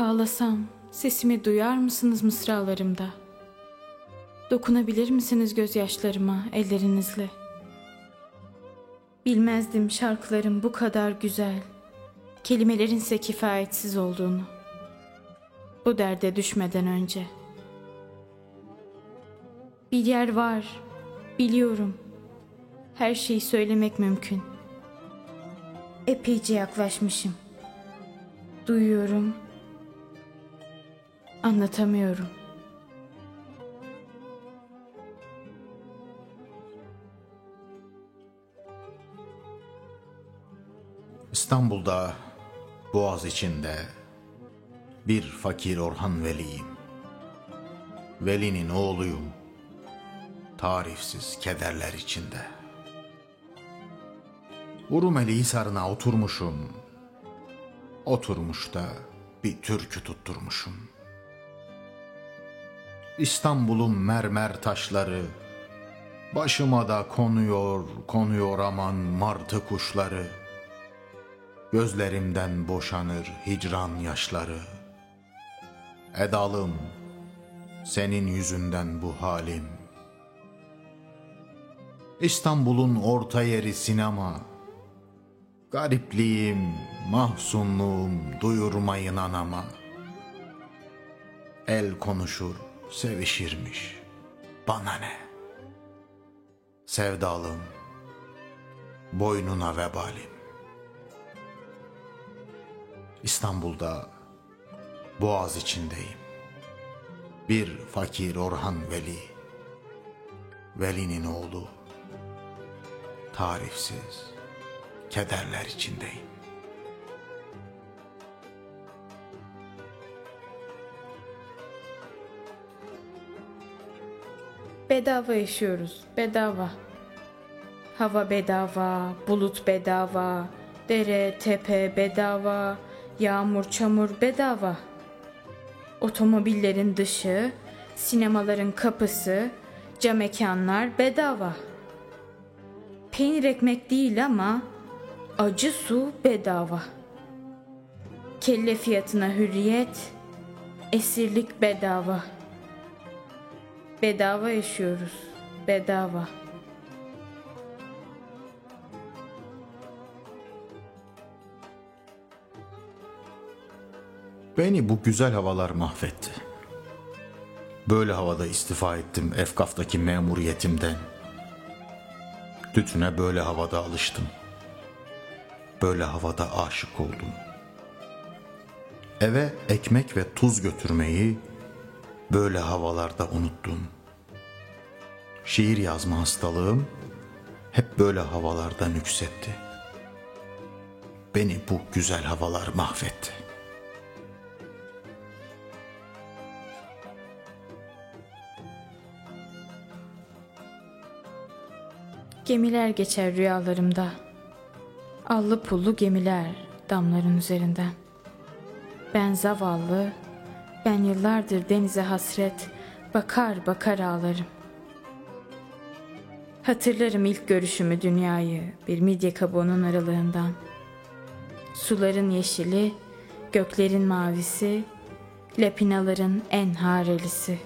Ağlasam sesimi duyar mısınız mısralarımda? Dokunabilir misiniz gözyaşlarıma ellerinizle? Bilmezdim şarkıların bu kadar güzel, kelimelerinse kifayetsiz olduğunu. Bu derde düşmeden önce. Bir yer var, biliyorum. Her şeyi söylemek mümkün. Epeyce yaklaşmışım. Duyuyorum. Anlatamıyorum. İstanbul'da Boğaz içinde bir fakir Orhan Veli'yim. Veli'nin oğluyum. Tarifsiz kederler içinde. Urumeli Hisarı'na oturmuşum. Oturmuş da bir türkü tutturmuşum. İstanbul'un mermer taşları Başıma da konuyor, konuyor aman martı kuşları. Gözlerimden boşanır hicran yaşları. Edalım, senin yüzünden bu halim. İstanbul'un orta yeri sinema. Garipliğim, mahzunluğum duyurmayın anama. El konuşur, sevişirmiş. Bana ne? Sevdalım, boynuna vebalim. İstanbul'da Boğaz içindeyim. Bir fakir Orhan Veli. Veli'nin oğlu. Tarifsiz kederler içindeyim. Bedava yaşıyoruz, bedava. Hava bedava, bulut bedava, dere, tepe bedava, yağmur, çamur bedava. Otomobillerin dışı, sinemaların kapısı, cam mekanlar bedava. Peynir ekmek değil ama acı su bedava. Kelle fiyatına hürriyet, esirlik bedava. Bedava yaşıyoruz. Bedava. Beni bu güzel havalar mahvetti. Böyle havada istifa ettim Efkaf'taki memuriyetimden. Tütüne böyle havada alıştım. Böyle havada aşık oldum. Eve ekmek ve tuz götürmeyi böyle havalarda unuttum. Şiir yazma hastalığım hep böyle havalarda nüksetti. Beni bu güzel havalar mahvetti. Gemiler geçer rüyalarımda. Allı pullu gemiler damların üzerinden. Ben zavallı, ben yıllardır denize hasret, bakar bakar ağlarım. Hatırlarım ilk görüşümü dünyayı bir midye kabuğunun aralığından. Suların yeşili, göklerin mavisi, lapinaların en harelisi.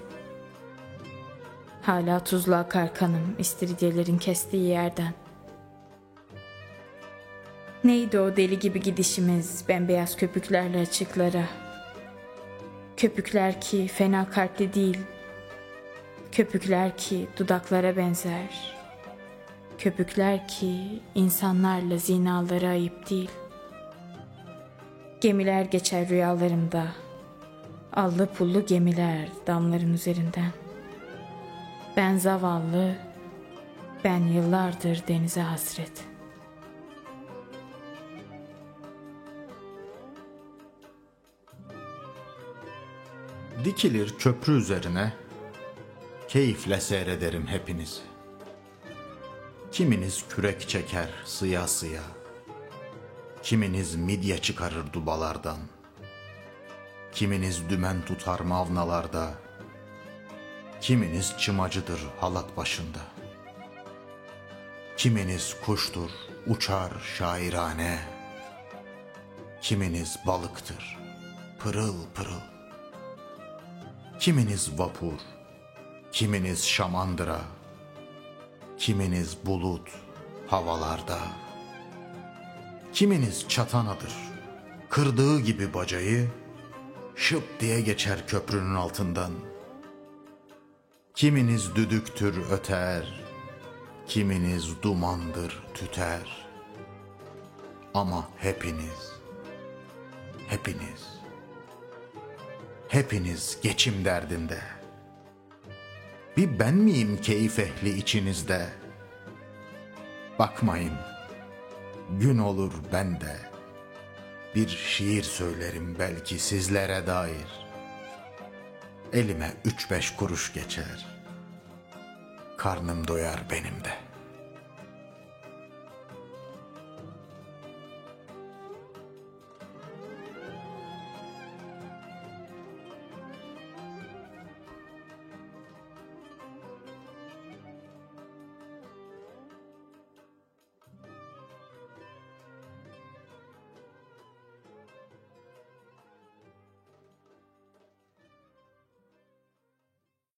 Hala tuzlu akar kanım istiridyelerin kestiği yerden. Neydi o deli gibi gidişimiz bembeyaz köpüklerle açıklara. Köpükler ki fena kalpli değil. Köpükler ki dudaklara benzer. Köpükler ki insanlarla zinaları ayıp değil. Gemiler geçer rüyalarımda. Allı pullu gemiler damların üzerinden. Ben zavallı, ben yıllardır denize hasret. Dikilir köprü üzerine, keyifle seyrederim hepinizi. Kiminiz kürek çeker sıya sıya, kiminiz midye çıkarır dubalardan, kiminiz dümen tutar mavnalarda, kiminiz çımacıdır halat başında. Kiminiz kuştur, uçar şairane, kiminiz balıktır, pırıl pırıl. Kiminiz vapur, kiminiz şamandıra, kiminiz bulut havalarda. Kiminiz çatanadır, kırdığı gibi bacayı, şıp diye geçer köprünün altından. Kiminiz düdüktür öter, kiminiz dumandır tüter. Ama hepiniz, hepiniz, hepiniz geçim derdinde. Bir ben miyim keyif ehli içinizde? Bakmayın, gün olur ben de. Bir şiir söylerim belki sizlere dair. Elime üç beş kuruş geçer. Karnım doyar benim de.''